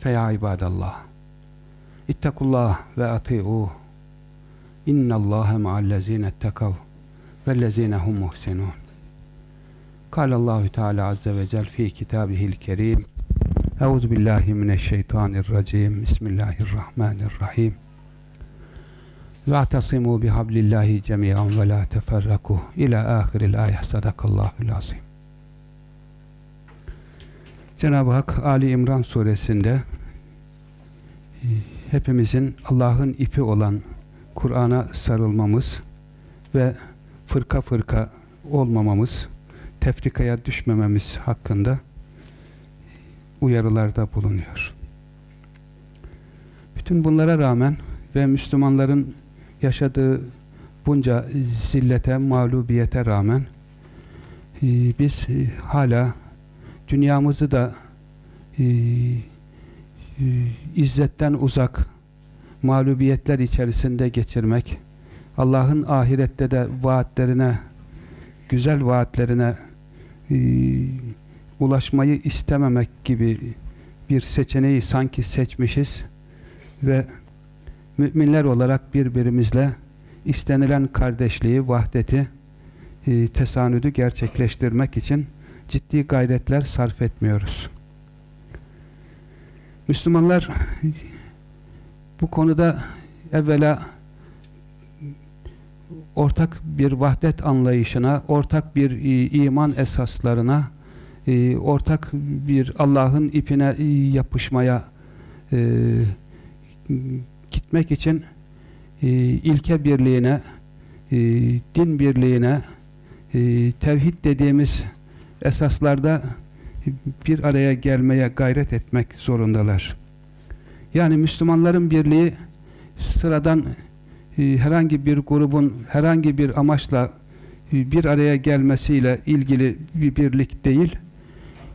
Feya ibadallah. İttakullah ve ati'uh. İnnallâhe ma'allezîne ettekav vellezîne hum muhsinûn. Kâlallahu Teala azze ve cel fî kitâbihil kerîm. Euzu billahi mineşşeytanirracim. Bismillahirrahmanirrahim. Ve'tasimu bihablillahi cemiyan ve la teferrakuh ila ahiril ayet. Sadakallahul azim. Cenab-ı Hak Ali İmran suresinde e, hepimizin Allah'ın ipi olan Kur'an'a sarılmamız ve fırka fırka olmamamız, tefrikaya düşmememiz hakkında uyarılarda bulunuyor. Bütün bunlara rağmen ve Müslümanların yaşadığı bunca zillete, mağlubiyete rağmen e, biz e, hala dünyamızı da e, izzetten uzak mağlubiyetler içerisinde geçirmek Allah'ın ahirette de vaatlerine güzel vaatlerine ulaşmayı istememek gibi bir seçeneği sanki seçmişiz ve müminler olarak birbirimizle istenilen kardeşliği, vahdeti, e, tesanüdü gerçekleştirmek için ciddi gayretler sarf etmiyoruz. Müslümanlar bu konuda evvela ortak bir vahdet anlayışına, ortak bir e, iman esaslarına, e, ortak bir Allah'ın ipine e, yapışmaya gitmek için ilke birliğine, din birliğine, tevhid dediğimiz esaslarda bir araya gelmeye gayret etmek zorundalar. Yani Müslümanların birliği sıradan e, herhangi bir grubun herhangi bir amaçla e, bir araya gelmesiyle ilgili bir birlik değil,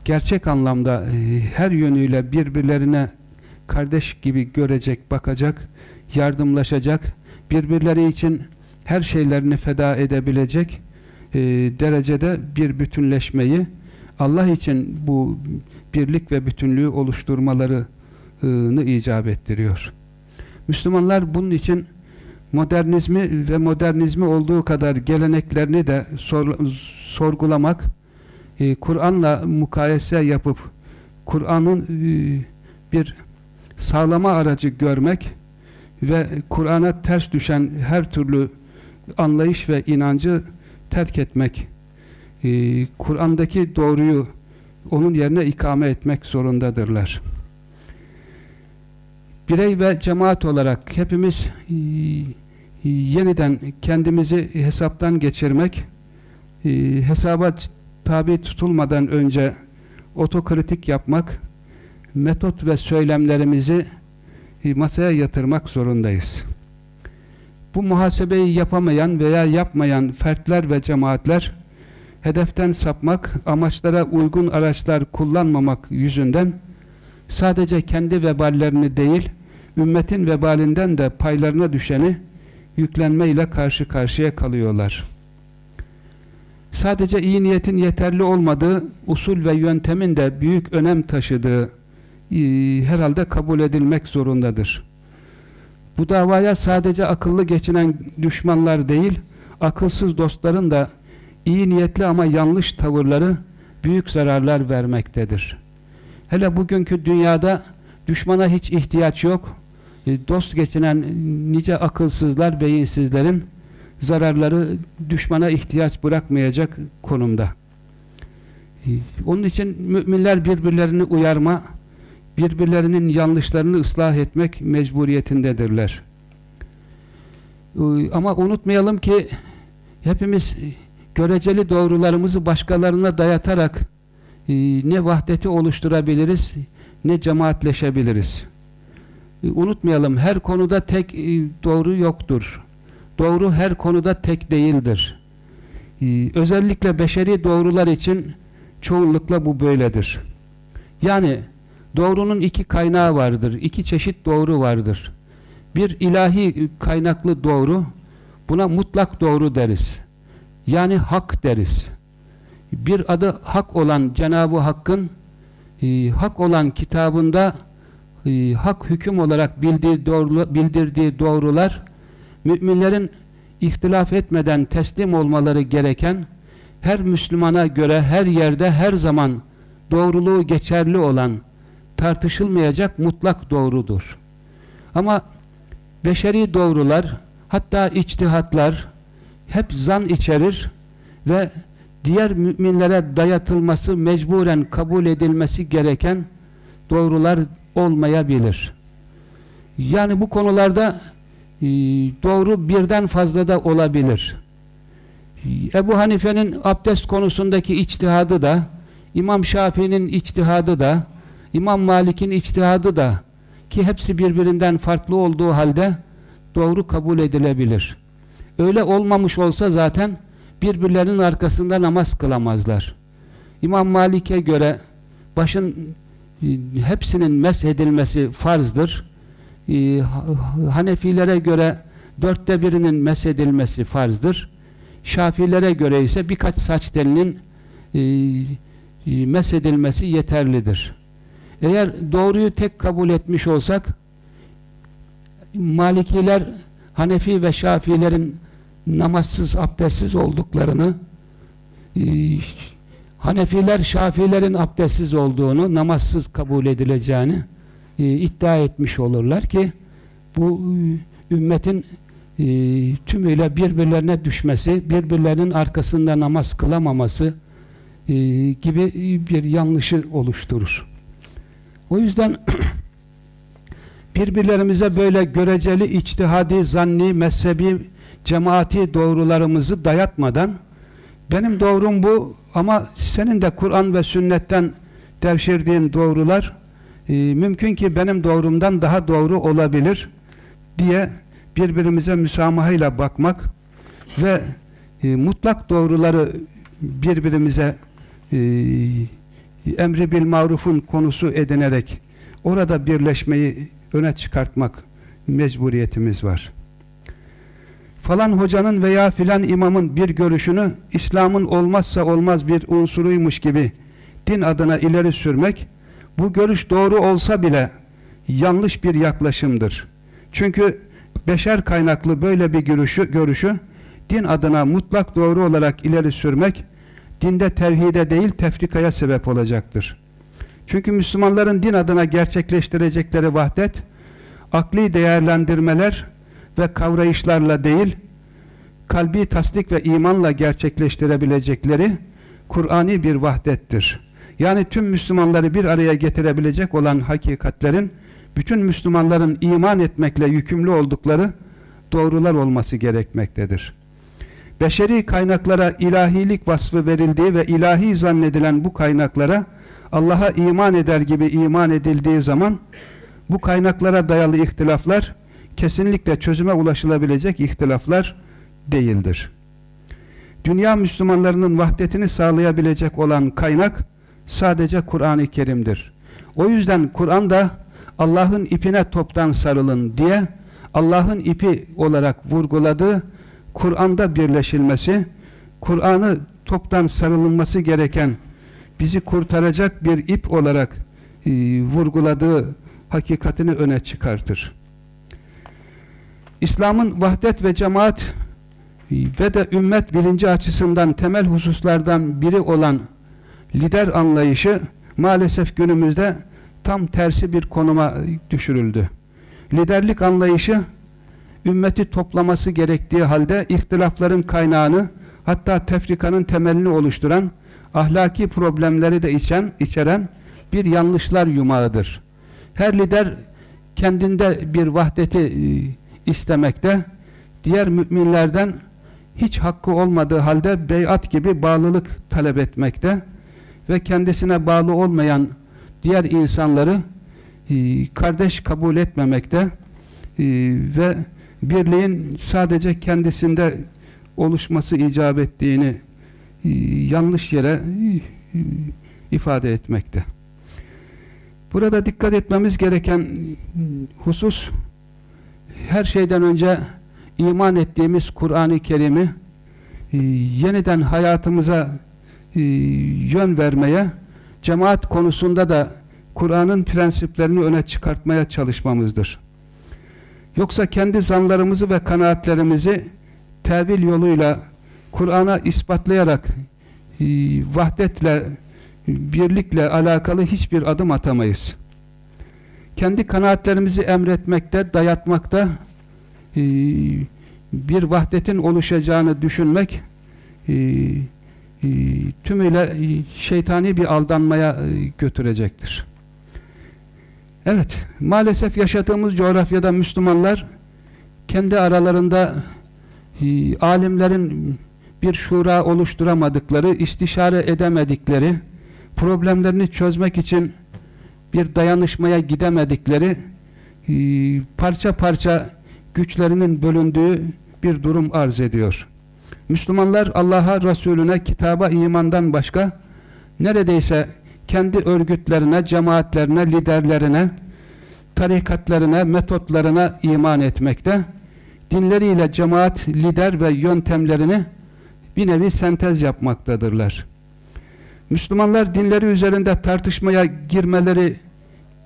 gerçek anlamda e, her yönüyle birbirlerine kardeş gibi görecek, bakacak, yardımlaşacak, birbirleri için her şeylerini feda edebilecek e, derecede bir bütünleşmeyi Allah için bu birlik ve bütünlüğü oluşturmalarını icap ettiriyor. Müslümanlar bunun için modernizmi ve modernizmi olduğu kadar geleneklerini de sor, sorgulamak, e, Kur'an'la mukayese yapıp Kur'an'ın e, bir sağlama aracı görmek ve Kur'an'a ters düşen her türlü anlayış ve inancı terk etmek, e, Kur'an'daki doğruyu onun yerine ikame etmek zorundadırlar. Birey ve cemaat olarak hepimiz e, yeniden kendimizi hesaptan geçirmek, e, hesaba tabi tutulmadan önce otokritik yapmak, metot ve söylemlerimizi e, masaya yatırmak zorundayız. Bu muhasebeyi yapamayan veya yapmayan fertler ve cemaatler hedeften sapmak, amaçlara uygun araçlar kullanmamak yüzünden sadece kendi veballerini değil, ümmetin vebalinden de paylarına düşeni yüklenmeyle karşı karşıya kalıyorlar. Sadece iyi niyetin yeterli olmadığı, usul ve yöntemin de büyük önem taşıdığı herhalde kabul edilmek zorundadır. Bu davaya sadece akıllı geçinen düşmanlar değil, akılsız dostların da iyi niyetli ama yanlış tavırları büyük zararlar vermektedir. Hele bugünkü dünyada düşmana hiç ihtiyaç yok. E, dost geçinen nice akılsızlar, beyinsizlerin zararları düşmana ihtiyaç bırakmayacak konumda. E, onun için müminler birbirlerini uyarma, birbirlerinin yanlışlarını ıslah etmek mecburiyetindedirler. E, ama unutmayalım ki hepimiz göreceli doğrularımızı başkalarına dayatarak ne vahdeti oluşturabiliriz, ne cemaatleşebiliriz. E, unutmayalım her konuda tek e, doğru yoktur. Doğru her konuda tek değildir. E, özellikle beşeri doğrular için çoğunlukla bu böyledir. Yani doğrunun iki kaynağı vardır. iki çeşit doğru vardır. Bir ilahi kaynaklı doğru, buna mutlak doğru deriz. Yani hak deriz. Bir adı hak olan Cenab-ı Hakk'ın e, hak olan kitabında e, hak hüküm olarak bildiği doğru, bildirdiği doğrular müminlerin ihtilaf etmeden teslim olmaları gereken her Müslümana göre her yerde her zaman doğruluğu geçerli olan tartışılmayacak mutlak doğrudur. Ama beşeri doğrular hatta içtihatlar hep zan içerir ve diğer müminlere dayatılması mecburen kabul edilmesi gereken doğrular olmayabilir. Yani bu konularda e, doğru birden fazla da olabilir. Ebu Hanife'nin abdest konusundaki içtihadı da İmam Şafii'nin içtihadı da İmam Malik'in içtihadı da ki hepsi birbirinden farklı olduğu halde doğru kabul edilebilir. Öyle olmamış olsa zaten birbirlerinin arkasında namaz kılamazlar. İmam Malik'e göre başın e, hepsinin meshedilmesi farzdır. E, Hanefilere göre dörtte birinin meshedilmesi farzdır. Şafilere göre ise birkaç saç telinin e, meshedilmesi yeterlidir. Eğer doğruyu tek kabul etmiş olsak Malikiler Hanefi ve Şafilerin namazsız, abdestsiz olduklarını e, Hanefiler Şafilerin abdestsiz olduğunu, namazsız kabul edileceğini e, iddia etmiş olurlar ki bu e, ümmetin tümüyle birbirlerine düşmesi, birbirlerinin arkasında namaz kılamaması gibi bir yanlışı oluşturur. O yüzden birbirlerimize böyle göreceli, içtihadi, zanni, mezhebi, cemaati doğrularımızı dayatmadan benim doğrum bu ama senin de Kur'an ve sünnetten devşirdiğin doğrular e, mümkün ki benim doğrumdan daha doğru olabilir diye birbirimize müsamahayla bakmak ve e, mutlak doğruları birbirimize e, emri bil marufun konusu edinerek orada birleşmeyi öne çıkartmak mecburiyetimiz var. Falan hocanın veya filan imamın bir görüşünü İslam'ın olmazsa olmaz bir unsuruymuş gibi din adına ileri sürmek bu görüş doğru olsa bile yanlış bir yaklaşımdır. Çünkü beşer kaynaklı böyle bir görüşü, görüşü din adına mutlak doğru olarak ileri sürmek dinde tevhide değil tefrikaya sebep olacaktır. Çünkü Müslümanların din adına gerçekleştirecekleri vahdet akli değerlendirmeler ve kavrayışlarla değil kalbi tasdik ve imanla gerçekleştirebilecekleri Kur'ani bir vahdettir. Yani tüm Müslümanları bir araya getirebilecek olan hakikatlerin bütün Müslümanların iman etmekle yükümlü oldukları doğrular olması gerekmektedir. Beşeri kaynaklara ilahilik vasfı verildiği ve ilahi zannedilen bu kaynaklara Allah'a iman eder gibi iman edildiği zaman bu kaynaklara dayalı ihtilaflar kesinlikle çözüme ulaşılabilecek ihtilaflar değildir. Dünya Müslümanlarının vahdetini sağlayabilecek olan kaynak sadece Kur'an-ı Kerim'dir. O yüzden Kur'an'da Allah'ın ipine toptan sarılın diye Allah'ın ipi olarak vurguladığı Kur'an'da birleşilmesi, Kur'an'ı toptan sarılınması gereken bizi kurtaracak bir ip olarak e, vurguladığı hakikatini öne çıkartır. İslam'ın vahdet ve cemaat e, ve de ümmet bilinci açısından temel hususlardan biri olan lider anlayışı maalesef günümüzde tam tersi bir konuma düşürüldü. Liderlik anlayışı ümmeti toplaması gerektiği halde ihtilafların kaynağını hatta tefrikanın temelini oluşturan ahlaki problemleri de içen, içeren bir yanlışlar yumağıdır. Her lider kendinde bir vahdeti e, istemekte, diğer müminlerden hiç hakkı olmadığı halde beyat gibi bağlılık talep etmekte ve kendisine bağlı olmayan diğer insanları e, kardeş kabul etmemekte e, ve birliğin sadece kendisinde oluşması icap ettiğini e, yanlış yere e, ifade etmekte. Burada dikkat etmemiz gereken husus her şeyden önce iman ettiğimiz Kur'an-ı Kerim'i e, yeniden hayatımıza e, yön vermeye cemaat konusunda da Kur'an'ın prensiplerini öne çıkartmaya çalışmamızdır. Yoksa kendi zanlarımızı ve kanaatlerimizi tevil yoluyla Kur'an'a ispatlayarak e, vahdetle, birlikle alakalı hiçbir adım atamayız. Kendi kanaatlerimizi emretmekte, dayatmakta e, bir vahdetin oluşacağını düşünmek e, tümüyle şeytani bir aldanmaya götürecektir. Evet, maalesef yaşadığımız coğrafyada Müslümanlar kendi aralarında e, alimlerin bir şura oluşturamadıkları, istişare edemedikleri, problemlerini çözmek için bir dayanışmaya gidemedikleri, e, parça parça güçlerinin bölündüğü bir durum arz ediyor. Müslümanlar Allah'a, Resulüne, kitaba, imandan başka neredeyse kendi örgütlerine, cemaatlerine, liderlerine, tarikatlarına, metotlarına iman etmekte, dinleriyle cemaat, lider ve yöntemlerini bir nevi sentez yapmaktadırlar. Müslümanlar dinleri üzerinde tartışmaya girmeleri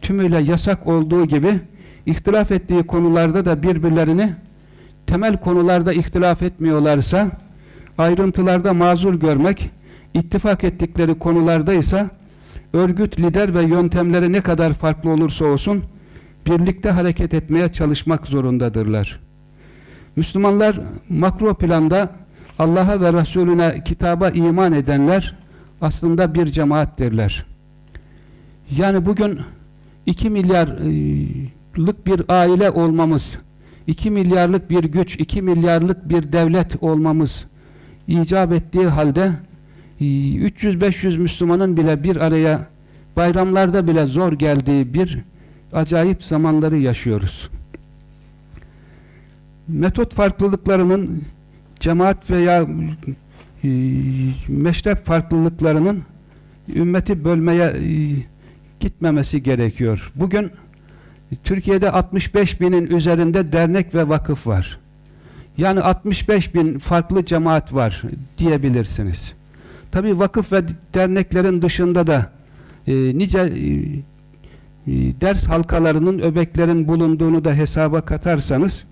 tümüyle yasak olduğu gibi ihtilaf ettiği konularda da birbirlerini temel konularda ihtilaf etmiyorlarsa ayrıntılarda mazur görmek ittifak ettikleri konularda ise örgüt, lider ve yöntemleri ne kadar farklı olursa olsun birlikte hareket etmeye çalışmak zorundadırlar. Müslümanlar makro planda Allah'a ve Resulüne kitaba iman edenler aslında bir cemaattirler. Yani bugün 2 milyarlık bir aile olmamız, 2 milyarlık bir güç, 2 milyarlık bir devlet olmamız icap ettiği halde 300-500 Müslümanın bile bir araya bayramlarda bile zor geldiği bir acayip zamanları yaşıyoruz. Metot farklılıklarının cemaat veya e, meşrep farklılıklarının ümmeti bölmeye e, gitmemesi gerekiyor. Bugün Türkiye'de 65 binin üzerinde dernek ve vakıf var. Yani 65 bin farklı cemaat var diyebilirsiniz. Tabi vakıf ve derneklerin dışında da e, nice e, e, ders halkalarının, öbeklerin bulunduğunu da hesaba katarsanız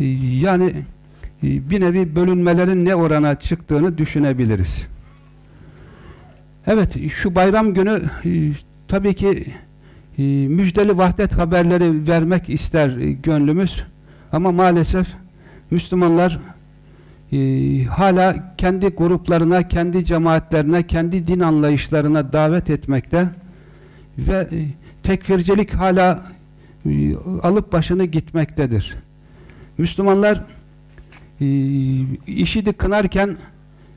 e, yani e, bir nevi bölünmelerin ne orana çıktığını düşünebiliriz. Evet, şu bayram günü e, tabii ki e, müjdeli vahdet haberleri vermek ister e, gönlümüz ama maalesef Müslümanlar e, hala kendi gruplarına, kendi cemaatlerine, kendi din anlayışlarına davet etmekte ve e, tekfircilik hala e, alıp başını gitmektedir. Müslümanlar e, IŞİD'i kınarken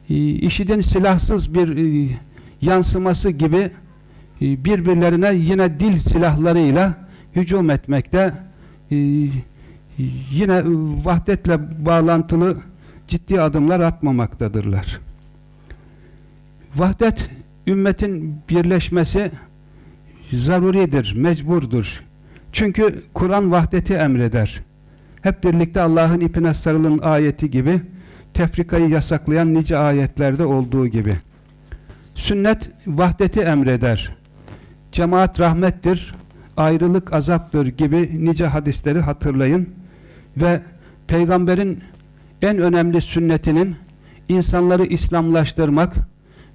e, IŞİD'in silahsız bir e, yansıması gibi e, birbirlerine yine dil silahlarıyla hücum etmekte yine vahdetle bağlantılı ciddi adımlar atmamaktadırlar. Vahdet ümmetin birleşmesi zaruridir, mecburdur. Çünkü Kur'an vahdeti emreder. Hep birlikte Allah'ın ipine sarılın ayeti gibi tefrikayı yasaklayan nice ayetlerde olduğu gibi. Sünnet vahdeti emreder. Cemaat rahmettir, ayrılık azaptır gibi nice hadisleri hatırlayın ve peygamberin en önemli sünnetinin insanları İslamlaştırmak,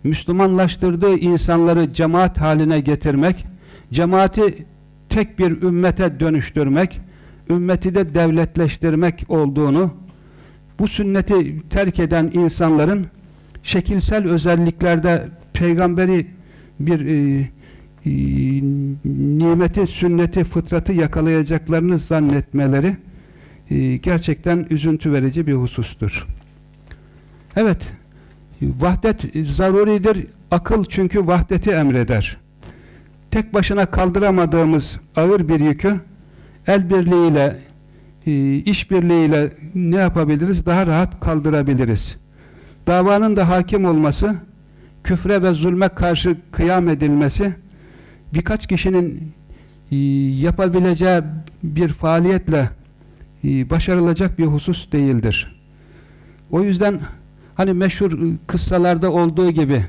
Müslümanlaştırdığı insanları cemaat haline getirmek, cemaati tek bir ümmete dönüştürmek, ümmeti de devletleştirmek olduğunu, bu sünneti terk eden insanların şekilsel özelliklerde peygamberi bir e, e, nimeti, sünneti, fıtratı yakalayacaklarını zannetmeleri e, gerçekten üzüntü verici bir husustur. Evet, vahdet zaruridir. Akıl çünkü vahdeti emreder. tek başına kaldıramadığımız ağır bir yükü el birliğiyle, e, iş birliğiyle ne yapabiliriz? Daha rahat kaldırabiliriz. Davanın da hakim olması, küfre ve zulme karşı kıyam edilmesi, birkaç kişinin e, yapabileceği bir faaliyetle başarılacak bir husus değildir. O yüzden hani meşhur kıssalarda olduğu gibi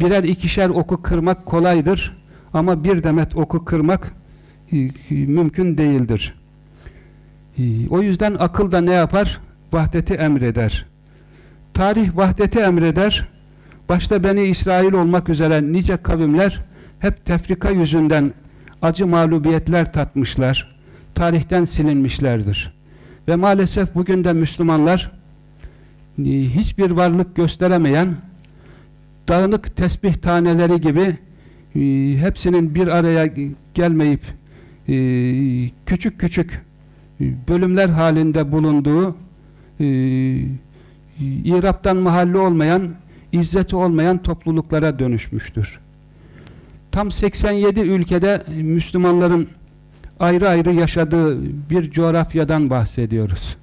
birer ikişer oku kırmak kolaydır ama bir demet oku kırmak mümkün değildir. O yüzden akıl da ne yapar? Vahdeti emreder. Tarih vahdeti emreder. Başta Beni İsrail olmak üzere nice kavimler hep tefrika yüzünden acı mağlubiyetler tatmışlar. Tarihten silinmişlerdir. Ve maalesef bugün de Müslümanlar e, hiçbir varlık gösteremeyen dağınık tesbih taneleri gibi e, hepsinin bir araya gelmeyip e, küçük küçük bölümler halinde bulunduğu İrap'tan mahalli olmayan izzeti olmayan topluluklara dönüşmüştür. Tam 87 ülkede Müslümanların ayrı ayrı yaşadığı bir coğrafyadan bahsediyoruz.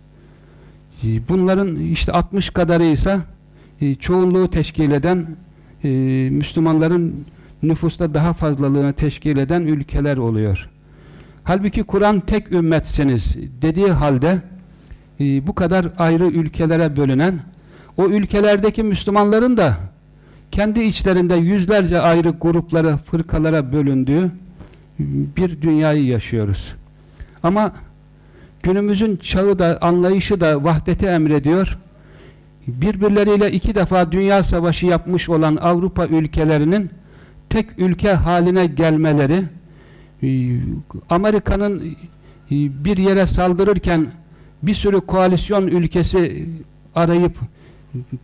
Ee, bunların işte 60 kadarı ise e, çoğunluğu teşkil eden e, Müslümanların nüfusta daha fazlalığını teşkil eden ülkeler oluyor. Halbuki Kur'an tek ümmetsiniz dediği halde e, bu kadar ayrı ülkelere bölünen o ülkelerdeki Müslümanların da kendi içlerinde yüzlerce ayrı gruplara, fırkalara bölündüğü bir dünyayı yaşıyoruz. Ama günümüzün çağı da, anlayışı da vahdeti emrediyor. Birbirleriyle iki defa dünya savaşı yapmış olan Avrupa ülkelerinin tek ülke haline gelmeleri, e, Amerika'nın e, bir yere saldırırken bir sürü koalisyon ülkesi arayıp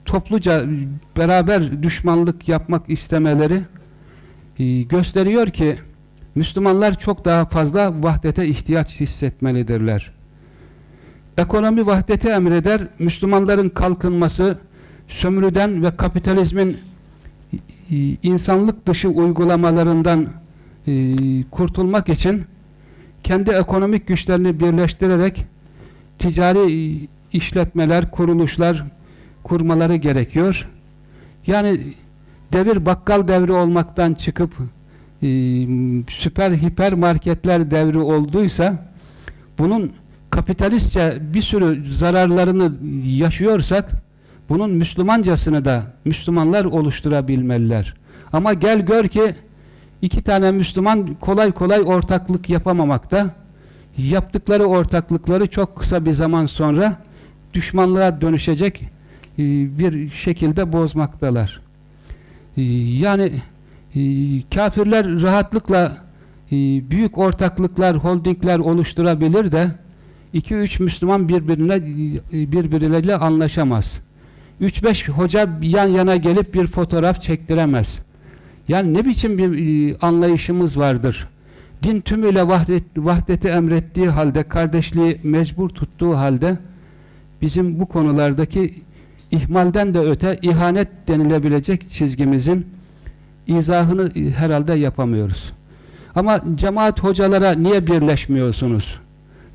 topluca beraber düşmanlık yapmak istemeleri e, gösteriyor ki Müslümanlar çok daha fazla vahdete ihtiyaç hissetmelidirler. Ekonomi vahdeti emreder, Müslümanların kalkınması, sömürüden ve kapitalizmin insanlık dışı uygulamalarından kurtulmak için kendi ekonomik güçlerini birleştirerek ticari işletmeler, kuruluşlar kurmaları gerekiyor. Yani devir bakkal devri olmaktan çıkıp süper hipermarketler devri olduysa bunun kapitalistçe bir sürü zararlarını yaşıyorsak bunun Müslümancasını da Müslümanlar oluşturabilmeliler. Ama gel gör ki iki tane Müslüman kolay kolay ortaklık yapamamakta. Yaptıkları ortaklıkları çok kısa bir zaman sonra düşmanlığa dönüşecek e, bir şekilde bozmaktalar. E, yani e, kafirler rahatlıkla büyük ortaklıklar, holdingler oluşturabilir de 2-3 Müslüman birbirine birbirleriyle anlaşamaz. 3-5 hoca yan yana gelip bir fotoğraf çektiremez. Yani ne biçim bir anlayışımız vardır? Din tümüyle vahdet, vahdeti emrettiği halde, kardeşliği mecbur tuttuğu halde bizim bu konulardaki ihmalden de öte ihanet denilebilecek çizgimizin izahını herhalde yapamıyoruz. Ama cemaat hocalara niye birleşmiyorsunuz?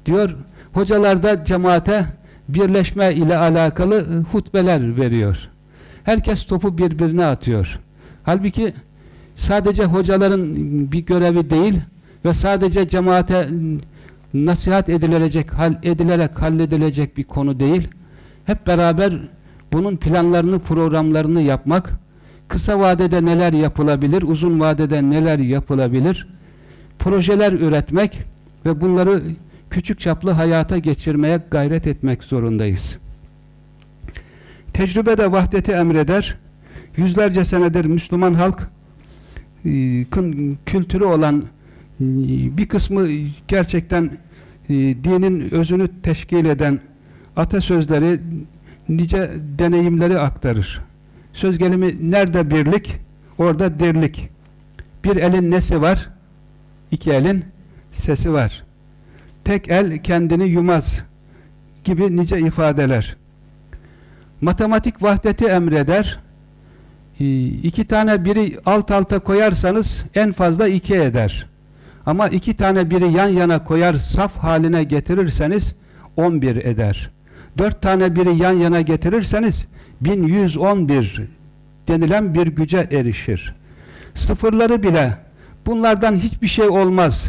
Diyor, hocalar da cemaate birleşme ile alakalı hutbeler veriyor. Herkes topu birbirine atıyor. Halbuki sadece hocaların bir görevi değil ve sadece cemaate nasihat edilecek, hal, edilerek halledilecek bir konu değil. Hep beraber bunun planlarını, programlarını yapmak, kısa vadede neler yapılabilir, uzun vadede neler yapılabilir, projeler üretmek ve bunları küçük çaplı hayata geçirmeye gayret etmek zorundayız. Tecrübe de vahdeti emreder. Yüzlerce senedir Müslüman halk e, kültürü olan e, bir kısmı gerçekten e, dinin özünü teşkil eden atasözleri nice deneyimleri aktarır. Söz gelimi nerede birlik? Orada dirlik. Bir elin nesi var? İki elin sesi var. Tek el kendini yumaz gibi nice ifadeler. Matematik vahdeti emreder. E, iki tane biri alt alta koyarsanız en fazla iki eder. Ama iki tane biri yan yana koyar saf haline getirirseniz 11 eder. Dört tane biri yan yana getirirseniz 1111 denilen bir güce erişir. Sıfırları bile bunlardan hiçbir şey olmaz.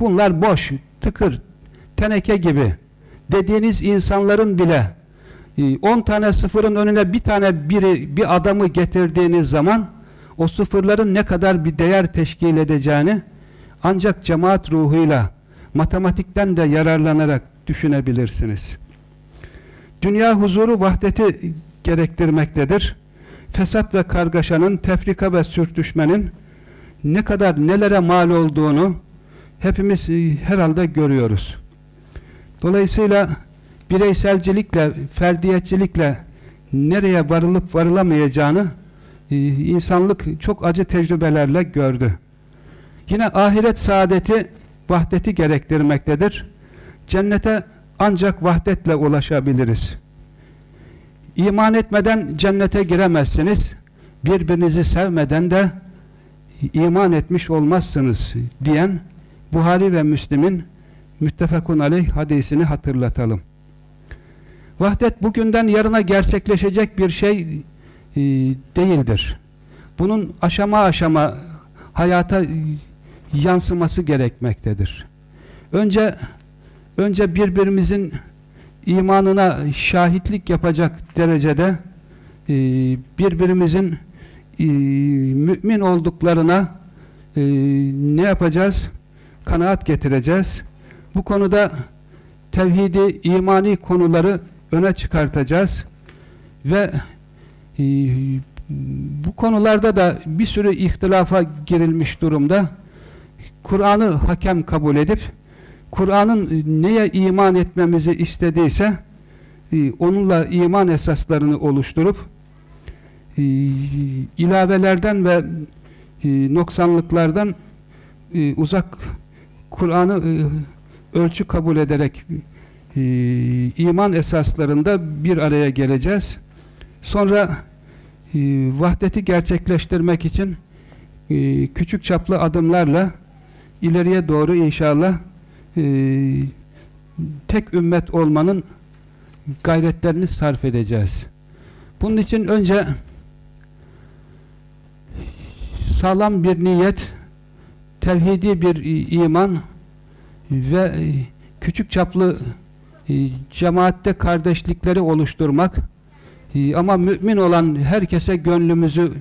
Bunlar boş, tıkır, teneke gibi dediğiniz insanların bile 10 e, tane sıfırın önüne bir tane biri bir adamı getirdiğiniz zaman o sıfırların ne kadar bir değer teşkil edeceğini ancak cemaat ruhuyla matematikten de yararlanarak düşünebilirsiniz. Dünya huzuru vahdeti gerektirmektedir. Fesat ve kargaşanın, tefrika ve sürtüşmenin ne kadar nelere mal olduğunu hepimiz e, herhalde görüyoruz. Dolayısıyla bireyselcilikle, ferdiyetçilikle nereye varılıp varılamayacağını e, insanlık çok acı tecrübelerle gördü. Yine ahiret saadeti vahdeti gerektirmektedir. Cennete ancak vahdetle ulaşabiliriz. İman etmeden cennete giremezsiniz. Birbirinizi sevmeden de iman etmiş olmazsınız diyen Buhari ve Müslim'in müttefakun aleyh hadisini hatırlatalım. Vahdet bugünden yarına gerçekleşecek bir şey e, değildir. Bunun aşama aşama hayata yansıması gerekmektedir. Önce önce birbirimizin imanına şahitlik yapacak derecede e, birbirimizin e, mümin olduklarına e, ne yapacağız? Kanaat getireceğiz. Bu konuda tevhidi, imani konuları öne çıkartacağız ve bu konularda da bir sürü ihtilafa girilmiş durumda. Kur'an'ı hakem kabul edip Kur'an'ın neye iman etmemizi istediyse e, onunla iman esaslarını oluşturup e, ilavelerden ve e, noksanlıklardan e, uzak Kur'an'ı e, ölçü kabul ederek e, iman esaslarında bir araya geleceğiz. Sonra e, vahdeti gerçekleştirmek için e, küçük çaplı adımlarla ileriye doğru inşallah e, tek ümmet olmanın gayretlerini sarf edeceğiz. Bunun için önce sağlam bir niyet, tevhidi bir iman ve küçük çaplı cemaatte kardeşlikleri oluşturmak ama mümin olan herkese gönlümüzü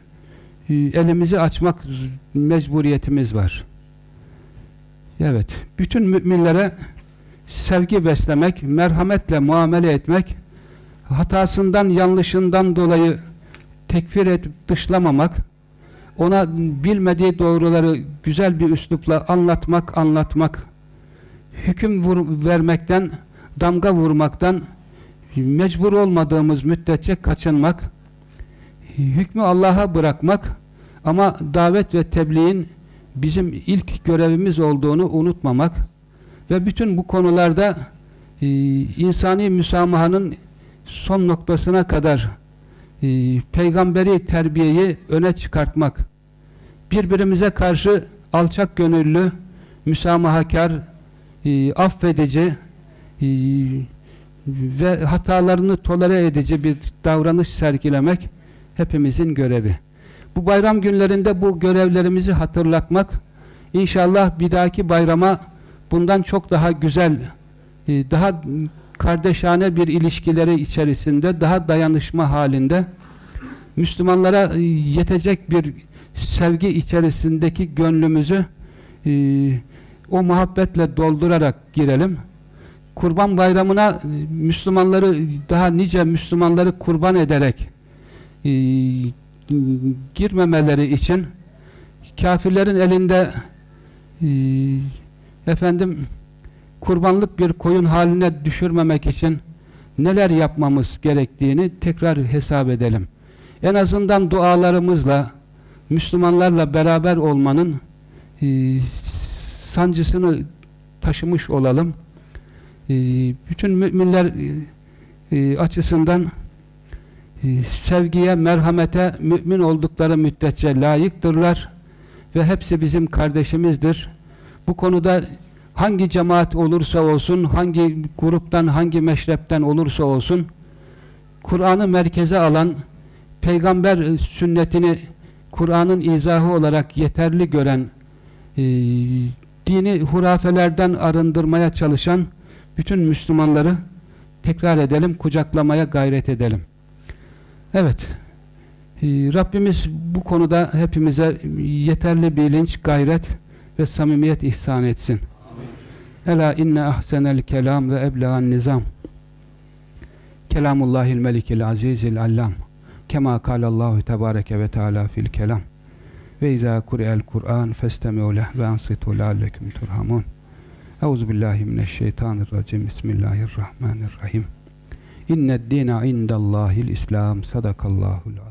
elimizi açmak mecburiyetimiz var. Evet, bütün müminlere sevgi beslemek, merhametle muamele etmek, hatasından, yanlışından dolayı tekfir edip dışlamamak, ona bilmediği doğruları güzel bir üslupla anlatmak, anlatmak, hüküm vermekten, damga vurmaktan mecbur olmadığımız müddetçe kaçınmak, hükmü Allah'a bırakmak ama davet ve tebliğin bizim ilk görevimiz olduğunu unutmamak ve bütün bu konularda e, insani müsamahanın son noktasına kadar e, peygamberi terbiyeyi öne çıkartmak birbirimize karşı alçak gönüllü müsamahakar e, affedici e, ve hatalarını tolere edici bir davranış sergilemek hepimizin görevi. Bu bayram günlerinde bu görevlerimizi hatırlatmak inşallah bir dahaki bayrama bundan çok daha güzel e, daha kardeşane bir ilişkileri içerisinde daha dayanışma halinde Müslümanlara e, yetecek bir sevgi içerisindeki gönlümüzü e, o muhabbetle doldurarak girelim. Kurban bayramına Müslümanları daha nice Müslümanları kurban ederek girmemeleri için kafirlerin elinde e, efendim kurbanlık bir koyun haline düşürmemek için neler yapmamız gerektiğini tekrar hesap edelim. En azından dualarımızla Müslümanlarla beraber olmanın e, sancısını taşımış olalım. E, bütün müminler e, açısından e, sevgiye, merhamete mümin oldukları müddetçe layıktırlar ve hepsi bizim kardeşimizdir. Bu konuda hangi cemaat olursa olsun, hangi gruptan, hangi meşrepten olursa olsun, Kur'an'ı merkeze alan, peygamber e, sünnetini Kur'an'ın izahı olarak yeterli gören, e, dini hurafelerden arındırmaya çalışan bütün Müslümanları tekrar edelim, kucaklamaya gayret edelim. Evet, e, Rabbimiz bu konuda hepimize yeterli bilinç, gayret ve samimiyet ihsan etsin. Ela inne ahsenel kelam ve eblegan nizam. Kelamullahil melikil azizil allam. Kema kalallahu tebareke ve teala fil kelam. Ve izâ kuri'el Kur'an festemi'u leh ve ansitu leallekum turhamun. Euzu billahi mineşşeytanirracim. Bismillahirrahmanirrahim. İnned dîne indallâhil İslam. Sadakallâhul.